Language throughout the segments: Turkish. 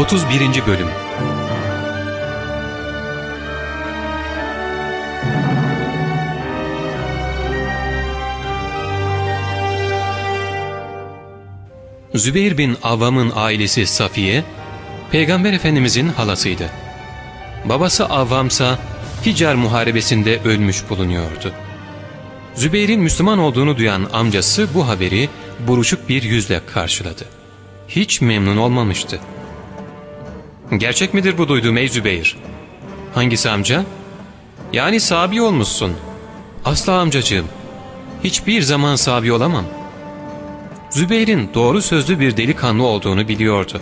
31. Bölüm Zübeyir bin Avvam'ın ailesi Safiye, Peygamber Efendimizin halasıydı. Babası Avvamsa Hicar muharebesinde ölmüş bulunuyordu. Zübeyir'in Müslüman olduğunu duyan amcası bu haberi buruşuk bir yüzle karşıladı. Hiç memnun olmamıştı. ''Gerçek midir bu duyduğum ey Zübeyir?'' ''Hangisi amca?'' ''Yani sabi olmuşsun.'' ''Asla amcacığım. Hiçbir zaman sabi olamam.'' Zübeyir'in doğru sözlü bir delikanlı olduğunu biliyordu.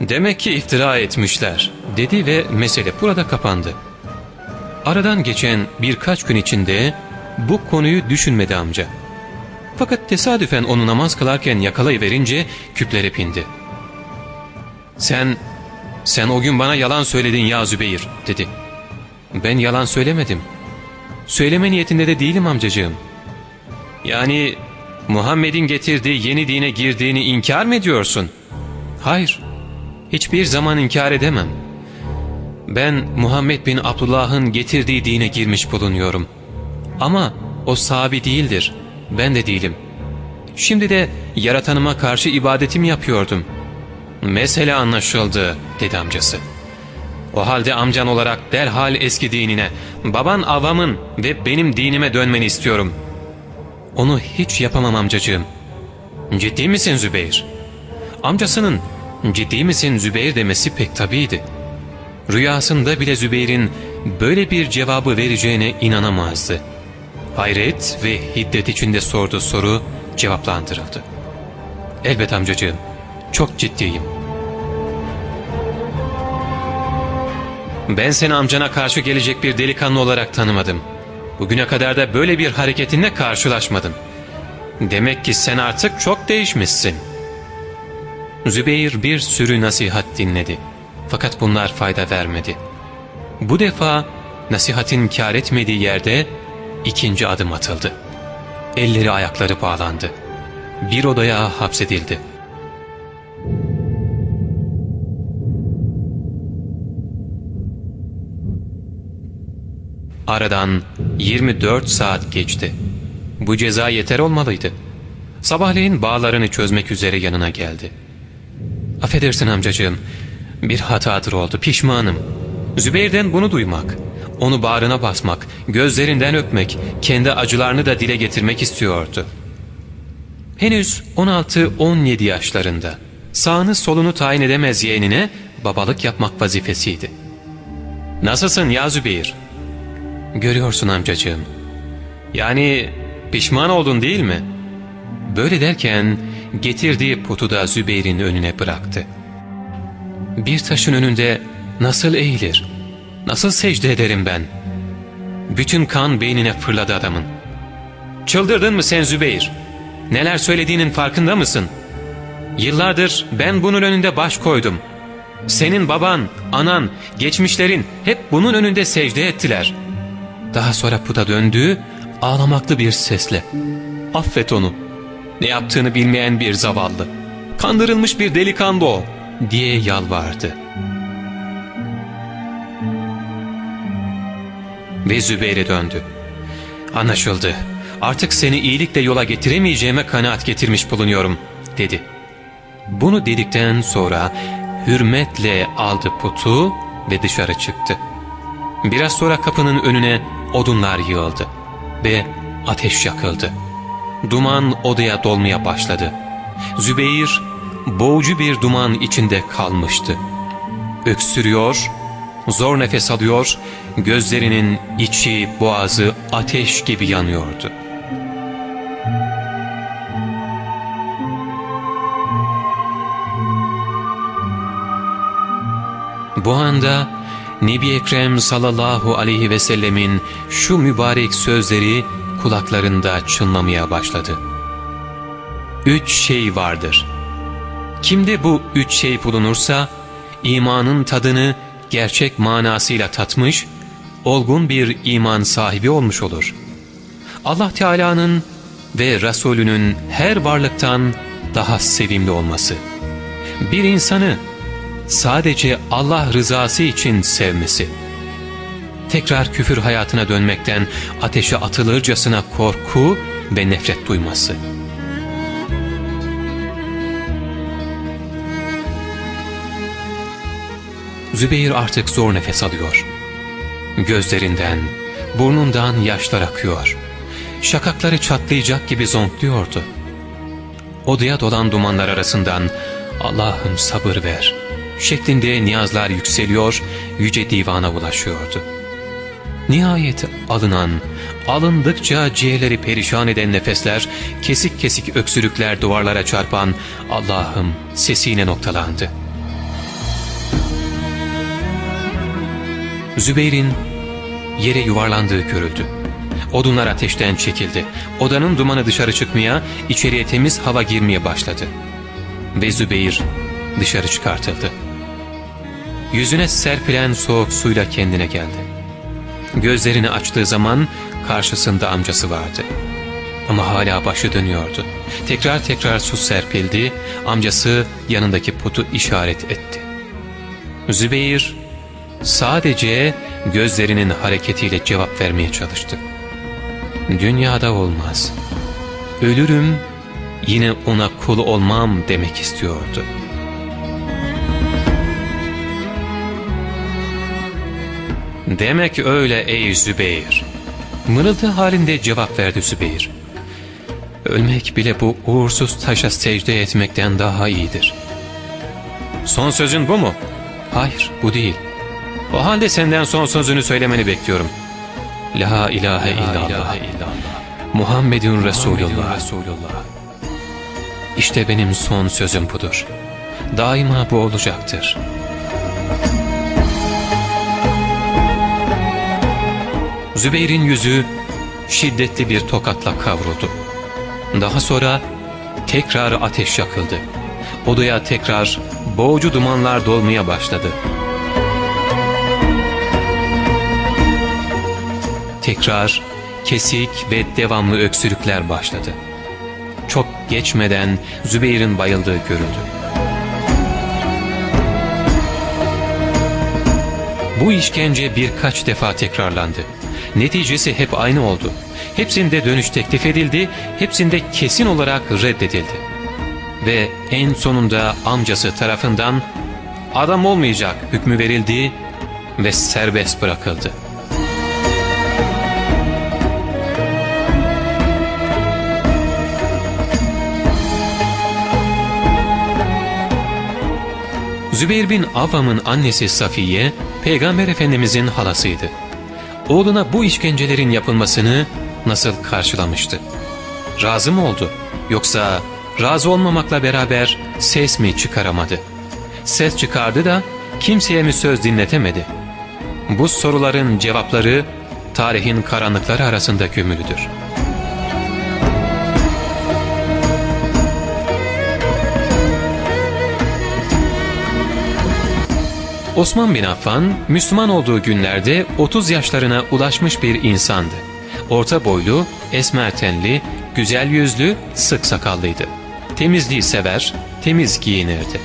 ''Demek ki iftira etmişler.'' dedi ve mesele burada kapandı. Aradan geçen birkaç gün içinde bu konuyu düşünmedi amca. Fakat tesadüfen onu namaz kılarken yakalayıverince küplere pindi. ''Sen, sen o gün bana yalan söyledin ya Zübeyir.'' dedi. ''Ben yalan söylemedim. Söyleme niyetinde de değilim amcacığım. Yani Muhammed'in getirdiği yeni dine girdiğini inkar mı ediyorsun? Hayır, hiçbir zaman inkar edemem. Ben Muhammed bin Abdullah'ın getirdiği dine girmiş bulunuyorum. Ama o sahabi değildir, ben de değilim. Şimdi de yaratanıma karşı ibadetimi yapıyordum. Mesele anlaşıldı, dedi amcası. O halde amcan olarak derhal eski dinine, baban avamın ve benim dinime dönmeni istiyorum.'' Onu hiç yapamam amcacığım. Ciddi misin Zübeyir? Amcasının ciddi misin Zübeyir demesi pek tabiydi. Rüyasında bile Zübeyir'in böyle bir cevabı vereceğine inanamazdı. Hayret ve hiddet içinde sorduğu soru cevaplandırıldı. Elbet amcacığım, çok ciddiyim. Ben seni amcana karşı gelecek bir delikanlı olarak tanımadım. Bugüne kadar da böyle bir hareketinle karşılaşmadım. Demek ki sen artık çok değişmişsin. Zübeyir bir sürü nasihat dinledi. Fakat bunlar fayda vermedi. Bu defa nasihatin kar etmediği yerde ikinci adım atıldı. Elleri ayakları bağlandı. Bir odaya hapsedildi. Aradan 24 saat geçti. Bu ceza yeter olmalıydı. Sabahleyin bağlarını çözmek üzere yanına geldi. Affedersin amcacığım, bir hatadır oldu, pişmanım. Zübeyir'den bunu duymak, onu bağrına basmak, gözlerinden öpmek, kendi acılarını da dile getirmek istiyordu. Henüz 16-17 yaşlarında, sağını solunu tayin edemez yeğenine babalık yapmak vazifesiydi. ''Nasılsın ya Zübeyir?'' Görüyorsun amcacığım. Yani pişman oldun değil mi? Böyle derken getirdiği potu da Zübeyir'in önüne bıraktı. Bir taşın önünde nasıl eğilir, nasıl secde ederim ben? Bütün kan beynine fırladı adamın. Çıldırdın mı sen Zübeyir? Neler söylediğinin farkında mısın? Yıllardır ben bunun önünde baş koydum. Senin baban, anan, geçmişlerin hep bunun önünde secde ettiler.'' Daha sonra puta döndü, ağlamaklı bir sesle. Affet onu. Ne yaptığını bilmeyen bir zavallı. Kandırılmış bir delikanlı o, diye yalvardı. Ve Zübeyir'e döndü. Anlaşıldı. Artık seni iyilikle yola getiremeyeceğime kanaat getirmiş bulunuyorum, dedi. Bunu dedikten sonra hürmetle aldı putu ve dışarı çıktı. Biraz sonra kapının önüne odunlar yığıldı ve ateş yakıldı. Duman odaya dolmaya başladı. Zübeyir boğucu bir duman içinde kalmıştı. Öksürüyor, zor nefes alıyor, gözlerinin içi boğazı ateş gibi yanıyordu. Bu anda Nebi Ekrem sallallahu aleyhi ve sellemin şu mübarek sözleri kulaklarında çınlamaya başladı. Üç şey vardır. Kimde bu üç şey bulunursa, imanın tadını gerçek manasıyla tatmış, olgun bir iman sahibi olmuş olur. Allah Teala'nın ve Resulünün her varlıktan daha sevimli olması. Bir insanı sadece Allah rızası için sevmesi. Tekrar küfür hayatına dönmekten ateşe atılırcasına korku ve nefret duyması. Zübeyir artık zor nefes alıyor. Gözlerinden, burnundan yaşlar akıyor. Şakakları çatlayacak gibi zonkluyordu. Odaya dolan dumanlar arasından Allah'ım sabır ver şeklinde niyazlar yükseliyor, yüce divana ulaşıyordu. Nihayet alınan, alındıkça ciğerleri perişan eden nefesler, kesik kesik öksürükler duvarlara çarpan Allah'ım sesiyle noktalandı. Zübeyir'in yere yuvarlandığı görüldü. Odunlar ateşten çekildi. Odanın dumanı dışarı çıkmaya, içeriye temiz hava girmeye başladı. Ve Zübeyir dışarı çıkartıldı. Yüzüne serpilen soğuk suyla kendine geldi. Gözlerini açtığı zaman karşısında amcası vardı. Ama hala başı dönüyordu. Tekrar tekrar su serpildi, amcası yanındaki putu işaret etti. Zübeyir sadece gözlerinin hareketiyle cevap vermeye çalıştı. Dünyada olmaz. Ölürüm yine ona kul olmam demek istiyordu. Demek öyle ey Zübeyir. Mırıltı halinde cevap verdi Zübeyir. Ölmek bile bu uğursuz taşa secde etmekten daha iyidir. Son sözün bu mu? Hayır bu değil. O halde senden son sözünü söylemeni bekliyorum. La ilahe illallah. Muhammedun Resulullah. Resulullah. İşte benim son sözüm budur. Daima bu olacaktır. Zübeyir'in yüzü şiddetli bir tokatla kavruldu. Daha sonra tekrar ateş yakıldı. Odaya tekrar boğucu dumanlar dolmaya başladı. Tekrar kesik ve devamlı öksürükler başladı. Çok geçmeden Zübeyir'in bayıldığı görüldü. Bu işkence birkaç defa tekrarlandı. Neticesi hep aynı oldu. Hepsinde dönüş teklif edildi, hepsinde kesin olarak reddedildi. Ve en sonunda amcası tarafından adam olmayacak hükmü verildi ve serbest bırakıldı. Zübeyir bin Avvam'ın annesi Safiye, Peygamber Efendimizin halasıydı oğluna bu işkencelerin yapılmasını nasıl karşılamıştı? Razı mı oldu? Yoksa razı olmamakla beraber ses mi çıkaramadı? Ses çıkardı da kimseye mi söz dinletemedi? Bu soruların cevapları tarihin karanlıkları arasında gömülüdür. Osman bin Affan, Müslüman olduğu günlerde 30 yaşlarına ulaşmış bir insandı. Orta boylu, esmer tenli, güzel yüzlü, sık sakallıydı. Temizliği sever, temiz giyinirdi.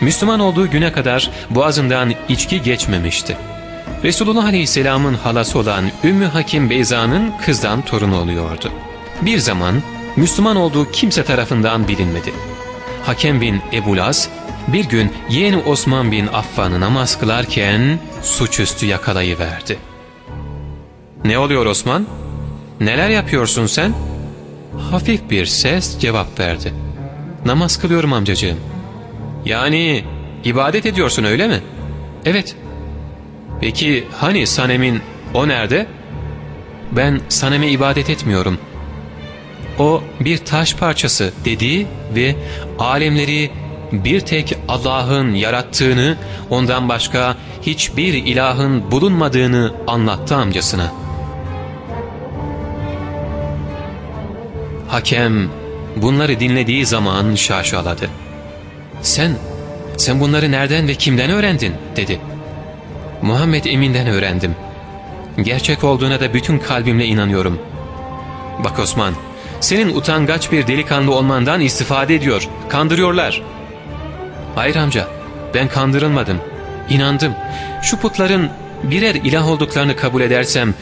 Müslüman olduğu güne kadar boğazından içki geçmemişti. Resulullah Aleyhisselam'ın halası olan Ümmü Hakim Beyza'nın kızdan torunu oluyordu. Bir zaman Müslüman olduğu kimse tarafından bilinmedi. Hakem bin Ebulaz bir gün yeğeni Osman bin Affan'ı namaz kılarken suçüstü yakalayıverdi. ''Ne oluyor Osman? Neler yapıyorsun sen?'' Hafif bir ses cevap verdi. ''Namaz kılıyorum amcacığım.'' ''Yani ibadet ediyorsun öyle mi?'' ''Evet.'' ''Peki hani Sanem'in o nerede?'' ''Ben Sanem'e ibadet etmiyorum.'' O bir taş parçası dedi ve alemleri bir tek Allah'ın yarattığını, ondan başka hiçbir ilahın bulunmadığını anlattı amcasına. Hakem bunları dinlediği zaman şaşaladı. ''Sen, sen bunları nereden ve kimden öğrendin?'' dedi. ''Muhammed Emin'den öğrendim. Gerçek olduğuna da bütün kalbimle inanıyorum. Bak Osman, senin utangaç bir delikanlı olmandan istifade ediyor, kandırıyorlar.'' Hayır amca, Ben kandırılmadım. İnandım. Şu putların birer ilah olduklarını kabul edersem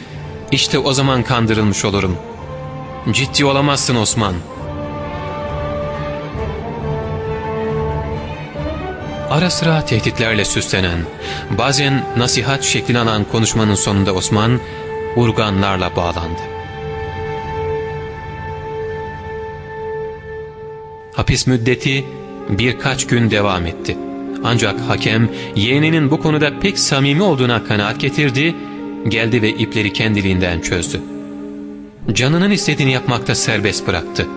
işte o zaman kandırılmış olurum. Ciddi olamazsın Osman. Ara sıra tehditlerle süslenen, bazen nasihat şeklini alan konuşmanın sonunda Osman, urganlarla bağlandı. Hapis müddeti birkaç gün devam etti. Ancak hakem yeğeninin bu konuda pek samimi olduğuna kanaat getirdi, geldi ve ipleri kendiliğinden çözdü. Canının istediğini yapmakta serbest bıraktı.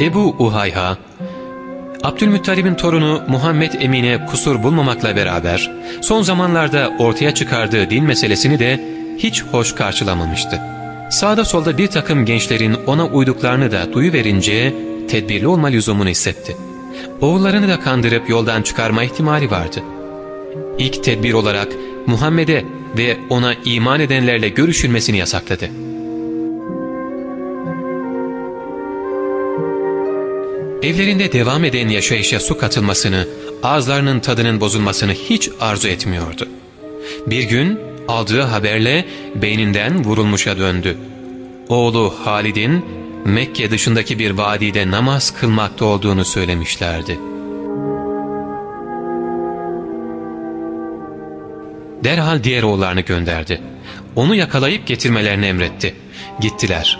Ebu Uhayha, Abdülmuttalib'in torunu Muhammed Emin'e kusur bulmamakla beraber son zamanlarda ortaya çıkardığı din meselesini de hiç hoş karşılamamıştı. Sağda solda bir takım gençlerin ona uyduklarını da duyuverince tedbirli olma lüzumunu hissetti. Oğullarını da kandırıp yoldan çıkarma ihtimali vardı. İlk tedbir olarak Muhammed'e ve ona iman edenlerle görüşülmesini yasakladı. Evlerinde devam eden yaşayışa su katılmasını, ağızlarının tadının bozulmasını hiç arzu etmiyordu. Bir gün aldığı haberle beyninden vurulmuşa döndü. Oğlu Halid'in Mekke dışındaki bir vadide namaz kılmakta olduğunu söylemişlerdi. Derhal diğer oğullarını gönderdi. Onu yakalayıp getirmelerini emretti. Gittiler.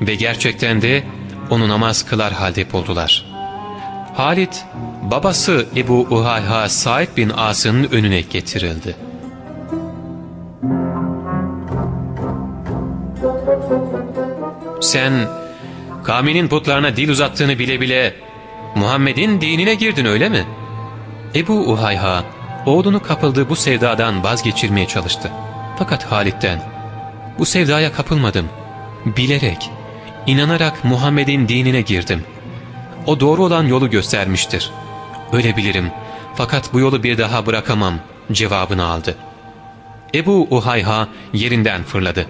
Ve gerçekten de onu namaz kılar halde buldular. Halit, babası Ebu Uhayha Said bin As'ın önüne getirildi. Sen kavminin putlarına dil uzattığını bile bile Muhammed'in dinine girdin öyle mi? Ebu Uhayha oğlunu kapıldığı bu sevdadan vazgeçirmeye çalıştı. Fakat Halit'ten bu sevdaya kapılmadım. Bilerek, inanarak Muhammed'in dinine girdim. O doğru olan yolu göstermiştir. Öyle bilirim fakat bu yolu bir daha bırakamam cevabını aldı. Ebu Uhayha yerinden fırladı.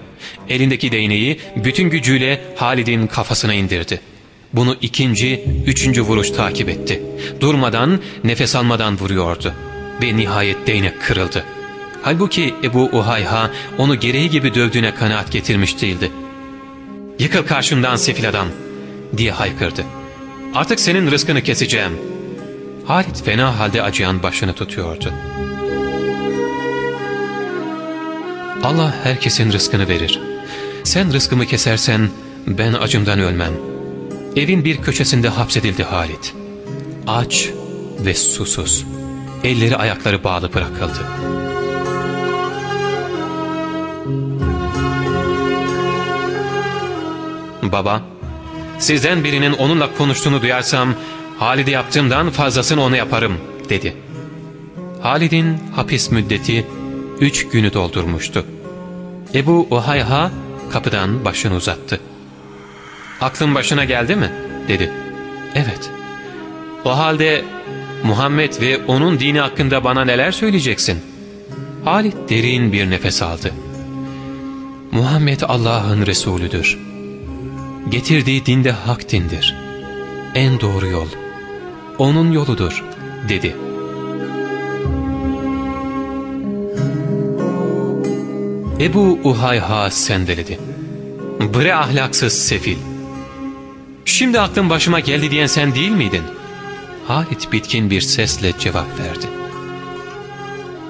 Elindeki değneği bütün gücüyle Halid'in kafasına indirdi. Bunu ikinci, üçüncü vuruş takip etti. Durmadan, nefes almadan vuruyordu. Ve nihayet değnek kırıldı. Halbuki Ebu Uhayha onu gereği gibi dövdüğüne kanaat getirmiş değildi. ''Yıkıl karşımdan sefil adam!'' diye haykırdı. ''Artık senin rızkını keseceğim.'' Halit fena halde acıyan başını tutuyordu. Allah herkesin rızkını verir. Sen rızkımı kesersen ben acımdan ölmem. Evin bir köşesinde hapsedildi Halit. Aç ve susuz. Elleri ayakları bağlı bırakıldı. Baba, sizden birinin onunla konuştuğunu duyarsam Halid'e yaptığımdan fazlasını ona yaparım dedi. Halid'in hapis müddeti üç günü doldurmuştu. Ebu Uhayha kapıdan başını uzattı. ''Aklın başına geldi mi?'' dedi. ''Evet.'' ''O halde Muhammed ve onun dini hakkında bana neler söyleyeceksin?'' Halit derin bir nefes aldı. ''Muhammed Allah'ın Resulüdür. Getirdiği dinde hak dindir. En doğru yol. Onun yoludur.'' dedi. Ebu Uhayha sendeledi. Bre ahlaksız sefil. Şimdi aklım başıma geldi diyen sen değil miydin? Halit bitkin bir sesle cevap verdi.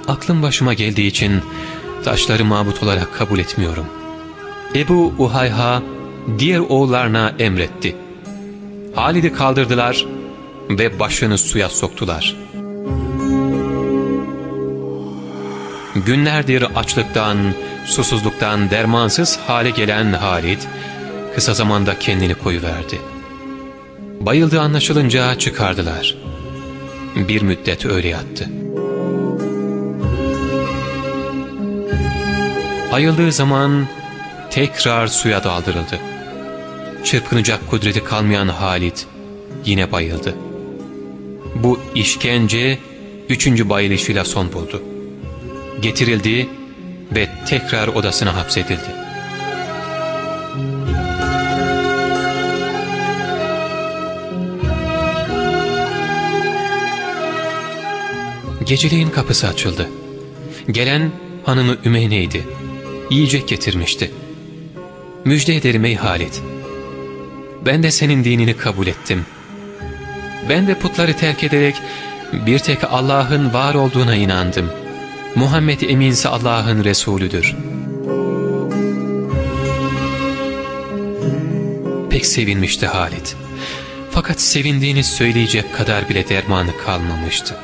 Aklım başıma geldiği için taşları mabut olarak kabul etmiyorum. Ebu Uhayha diğer oğullarına emretti. Halid'i kaldırdılar ve başını suya soktular. Günlerdir açlıktan, susuzluktan dermansız hale gelen Halit, kısa zamanda kendini koyuverdi. Bayıldığı anlaşılınca çıkardılar. Bir müddet öyle yattı. Ayıldığı zaman tekrar suya daldırıldı. Çırpınacak kudreti kalmayan Halit yine bayıldı. Bu işkence üçüncü bayılışıyla son buldu. Getirildi ve tekrar odasına hapsedildi. Geceliğin kapısı açıldı. Gelen hanımı Ümeyne'ydi. Yiyecek getirmişti. Müjde ederim ey Halit. Ben de senin dinini kabul ettim. Ben de putları terk ederek bir tek Allah'ın var olduğuna inandım.'' Muhammed Emin Allah'ın Resulüdür. Pek sevinmişti Halit. Fakat sevindiğini söyleyecek kadar bile dermanı kalmamıştı.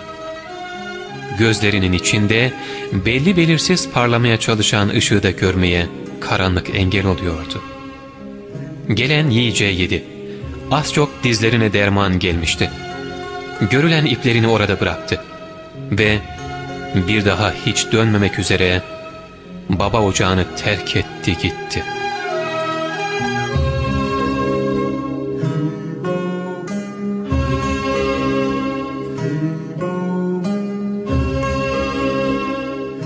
Gözlerinin içinde belli belirsiz parlamaya çalışan ışığı da görmeye karanlık engel oluyordu. Gelen yiyeceği yedi. Az çok dizlerine derman gelmişti. Görülen iplerini orada bıraktı. Ve bir daha hiç dönmemek üzere baba ocağını terk etti gitti.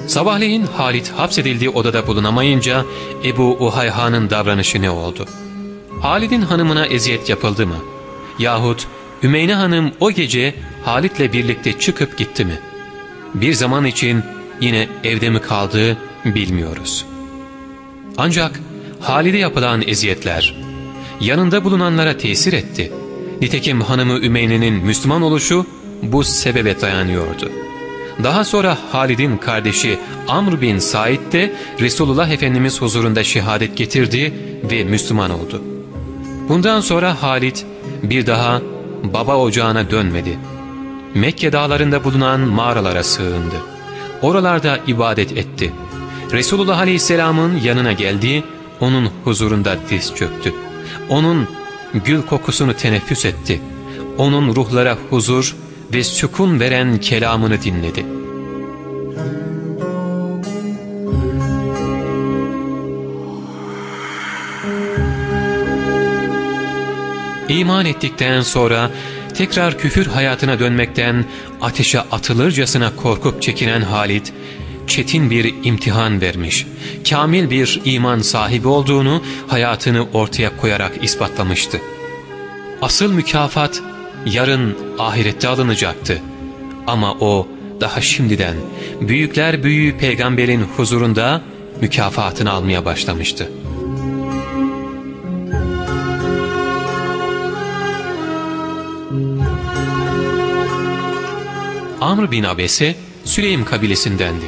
Sabahleyin Halit hapsedildiği odada bulunamayınca Ebu Uhayha'nın davranışı ne oldu? Halid'in hanımına eziyet yapıldı mı? Yahut Ümeyne hanım o gece Halit'le birlikte çıkıp gitti mi? Bir zaman için yine evde mi kaldığı bilmiyoruz. Ancak Halid'e yapılan eziyetler yanında bulunanlara tesir etti. Nitekim hanımı Ümeyne'nin Müslüman oluşu bu sebebe dayanıyordu. Daha sonra Halid'in kardeşi Amr bin Said de Resulullah Efendimiz huzurunda şehadet getirdi ve Müslüman oldu. Bundan sonra Halid bir daha baba ocağına dönmedi. Mekke dağlarında bulunan mağaralara sığındı. Oralarda ibadet etti. Resulullah Aleyhisselam'ın yanına geldi, onun huzurunda diz çöktü. Onun gül kokusunu teneffüs etti. Onun ruhlara huzur ve sükun veren kelamını dinledi. İman ettikten sonra tekrar küfür hayatına dönmekten ateşe atılırcasına korkup çekinen Halit, çetin bir imtihan vermiş, kamil bir iman sahibi olduğunu hayatını ortaya koyarak ispatlamıştı. Asıl mükafat yarın ahirette alınacaktı. Ama o daha şimdiden büyükler büyüğü peygamberin huzurunda mükafatını almaya başlamıştı. Amr bin Abese Süleym kabilesindendi.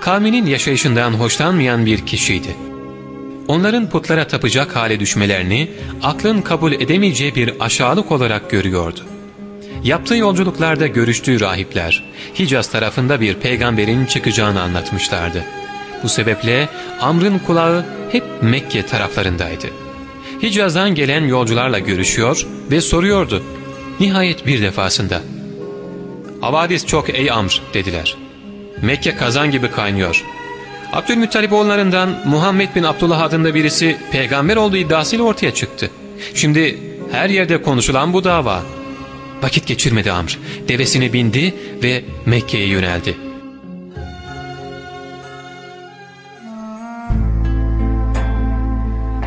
Kavminin yaşayışından hoşlanmayan bir kişiydi. Onların putlara tapacak hale düşmelerini aklın kabul edemeyeceği bir aşağılık olarak görüyordu. Yaptığı yolculuklarda görüştüğü rahipler Hicaz tarafında bir peygamberin çıkacağını anlatmışlardı. Bu sebeple Amr'ın kulağı hep Mekke taraflarındaydı. Hicaz'dan gelen yolcularla görüşüyor ve soruyordu. Nihayet bir defasında ''Havadis çok ey Amr'' dediler. Mekke kazan gibi kaynıyor. Abdülmuttalip oğullarından Muhammed bin Abdullah adında birisi peygamber olduğu iddiasıyla ortaya çıktı. Şimdi her yerde konuşulan bu dava. Vakit geçirmedi Amr. Devesine bindi ve Mekke'ye yöneldi.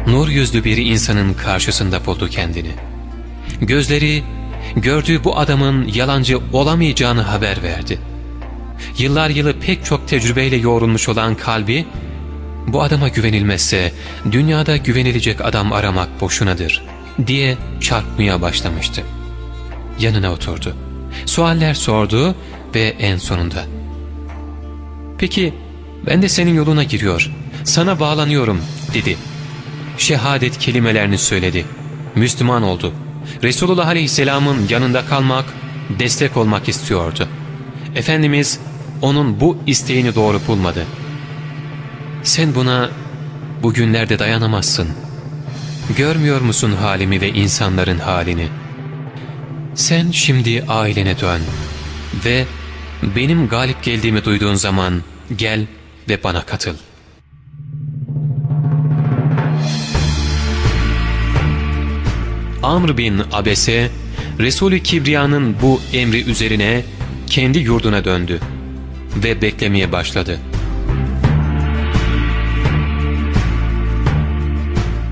Nur yüzlü bir insanın karşısında buldu kendini. Gözleri gördüğü bu adamın yalancı olamayacağını haber verdi. Yıllar yılı pek çok tecrübeyle yoğrulmuş olan kalbi, bu adama güvenilmezse dünyada güvenilecek adam aramak boşunadır diye çarpmaya başlamıştı. Yanına oturdu. Sualler sordu ve en sonunda ''Peki ben de senin yoluna giriyor, sana bağlanıyorum.'' dedi. Şehadet kelimelerini söyledi. Müslüman oldu. Resulullah Aleyhisselam'ın yanında kalmak, destek olmak istiyordu. Efendimiz onun bu isteğini doğru bulmadı. Sen buna bugünlerde dayanamazsın. Görmüyor musun halimi ve insanların halini? Sen şimdi ailene dön ve benim galip geldiğimi duyduğun zaman gel ve bana katıl. Amr bin Abese, Resulü Kibriya'nın bu emri üzerine kendi yurduna döndü ve beklemeye başladı.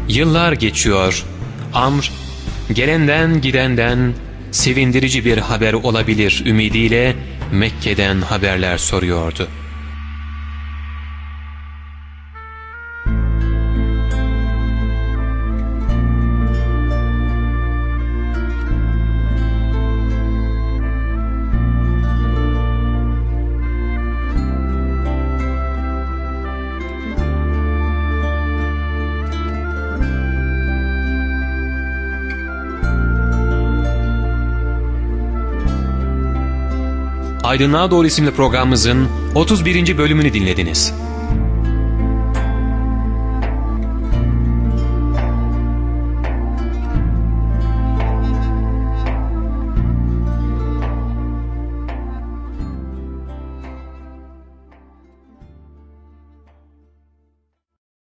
Yıllar geçiyor. Amr, gelenden gidenden sevindirici bir haber olabilir ümidiyle Mekke'den haberler soruyordu. Aydınlığa Doğru isimli programımızın 31. bölümünü dinlediniz.